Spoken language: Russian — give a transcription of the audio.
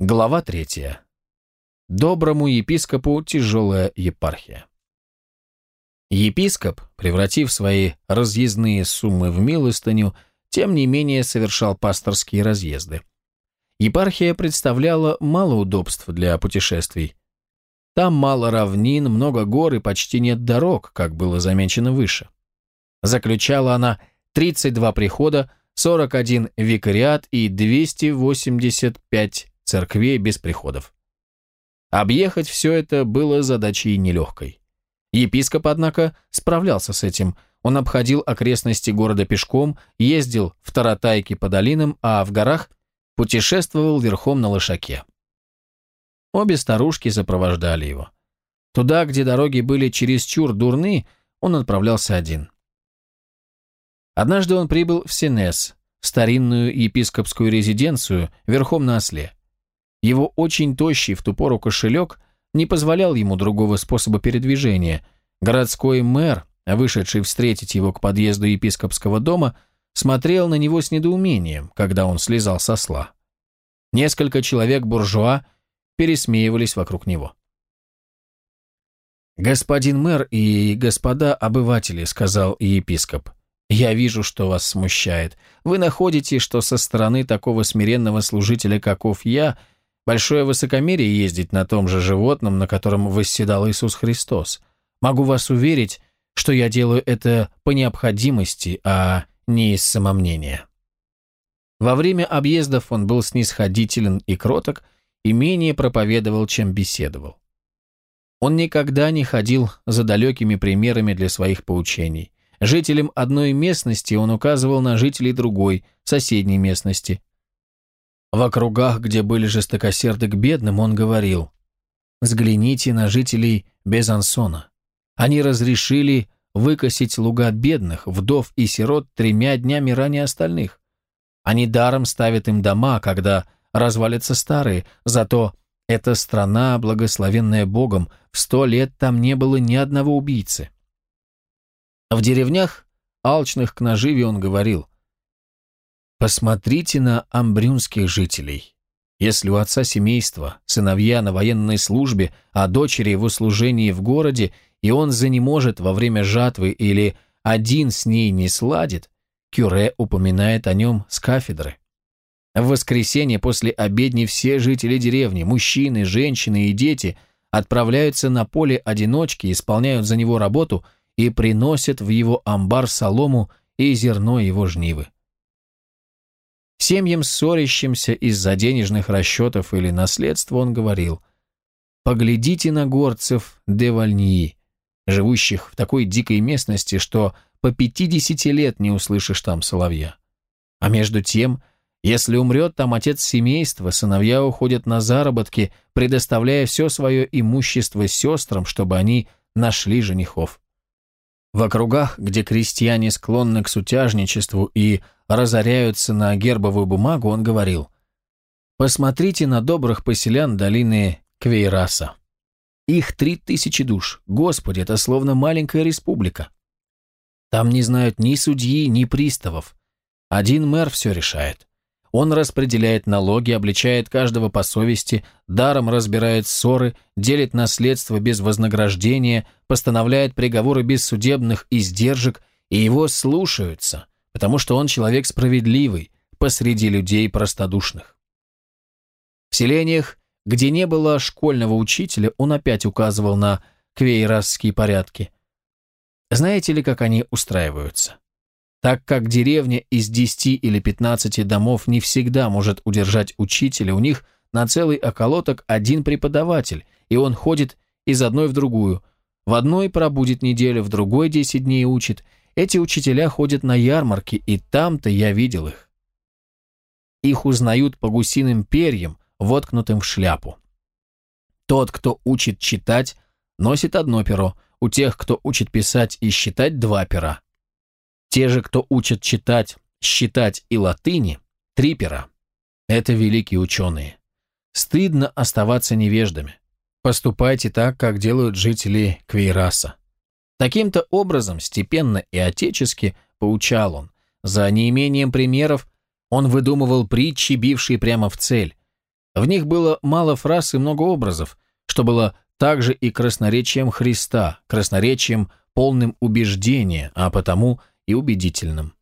Глава третья. Доброму епископу тяжелая епархия. Епископ, превратив свои разъездные суммы в милостыню, тем не менее совершал пасторские разъезды. Епархия представляла мало удобств для путешествий. Там мало равнин, много гор и почти нет дорог, как было замечено выше. Заключала она 32 прихода, 41 викариат и 285 церквей без приходов. Объехать все это было задачей нелегкой. Епископ, однако, справлялся с этим. Он обходил окрестности города пешком, ездил в Таратайке по долинам, а в горах путешествовал верхом на лошаке. Обе старушки сопровождали его. Туда, где дороги были чересчур дурны, он отправлялся один. Однажды он прибыл в Сенес, старинную епископскую резиденцию, верхом на осле. Его очень тощий в ту пору кошелек не позволял ему другого способа передвижения. Городской мэр, вышедший встретить его к подъезду епископского дома, смотрел на него с недоумением, когда он слезал со сла. Несколько человек-буржуа пересмеивались вокруг него. «Господин мэр и господа обыватели», — сказал епископ, — «я вижу, что вас смущает. Вы находите, что со стороны такого смиренного служителя, каков я, — Большое высокомерие ездить на том же животном, на котором восседал Иисус Христос. Могу вас уверить, что я делаю это по необходимости, а не из самомнения. Во время объездов он был снисходителен и кроток, и менее проповедовал, чем беседовал. Он никогда не ходил за далекими примерами для своих поучений. Жителям одной местности он указывал на жителей другой, соседней местности, в округах, где были жестокосерды к бедным, он говорил, «Взгляните на жителей Безансона. Они разрешили выкосить луга бедных, вдов и сирот тремя днями ранее остальных. Они даром ставят им дома, когда развалятся старые, зато эта страна, благословенная Богом, в сто лет там не было ни одного убийцы». В деревнях, алчных к наживе, он говорил, Посмотрите на амбрюнских жителей. Если у отца семейства, сыновья на военной службе, а дочери в услужении в городе, и он занеможет во время жатвы или один с ней не сладит, Кюре упоминает о нем с кафедры. В воскресенье после обедни все жители деревни, мужчины, женщины и дети, отправляются на поле одиночки, исполняют за него работу и приносят в его амбар солому и зерно его жнивы. Семьям, ссорящимся из-за денежных расчетов или наследства, он говорил, «Поглядите на горцев Девальнии, живущих в такой дикой местности, что по 50 лет не услышишь там соловья. А между тем, если умрет там отец семейства, сыновья уходят на заработки, предоставляя все свое имущество сестрам, чтобы они нашли женихов. В округах, где крестьяне склонны к сутяжничеству и разоряются на гербовую бумагу, он говорил, «Посмотрите на добрых поселян долины Квейраса. Их три тысячи душ. Господи, это словно маленькая республика. Там не знают ни судьи, ни приставов. Один мэр все решает. Он распределяет налоги, обличает каждого по совести, даром разбирает ссоры, делит наследство без вознаграждения, постановляет приговоры без судебных издержек, и его слушаются, потому что он человек справедливый, посреди людей простодушных. В селениях, где не было школьного учителя, он опять указывал на квейрасские порядки. Знаете ли, как они устраиваются? Так как деревня из 10 или 15 домов не всегда может удержать учителя, у них на целый околоток один преподаватель, и он ходит из одной в другую. В одной пробудет неделю, в другой 10 дней учит. Эти учителя ходят на ярмарки, и там-то я видел их. Их узнают по гусиным перьям, воткнутым в шляпу. Тот, кто учит читать, носит одно перо, у тех, кто учит писать и считать, два пера. Те же, кто учат читать, считать и латыни, три пера. Это великие ученые. Стыдно оставаться невеждами. Поступайте так, как делают жители Квейраса. Таким-то образом, степенно и отечески, поучал он. За неимением примеров он выдумывал притчи, бившие прямо в цель. В них было мало фраз и много образов, что было также и красноречием Христа, красноречием полным убеждения, а потому и убедительным.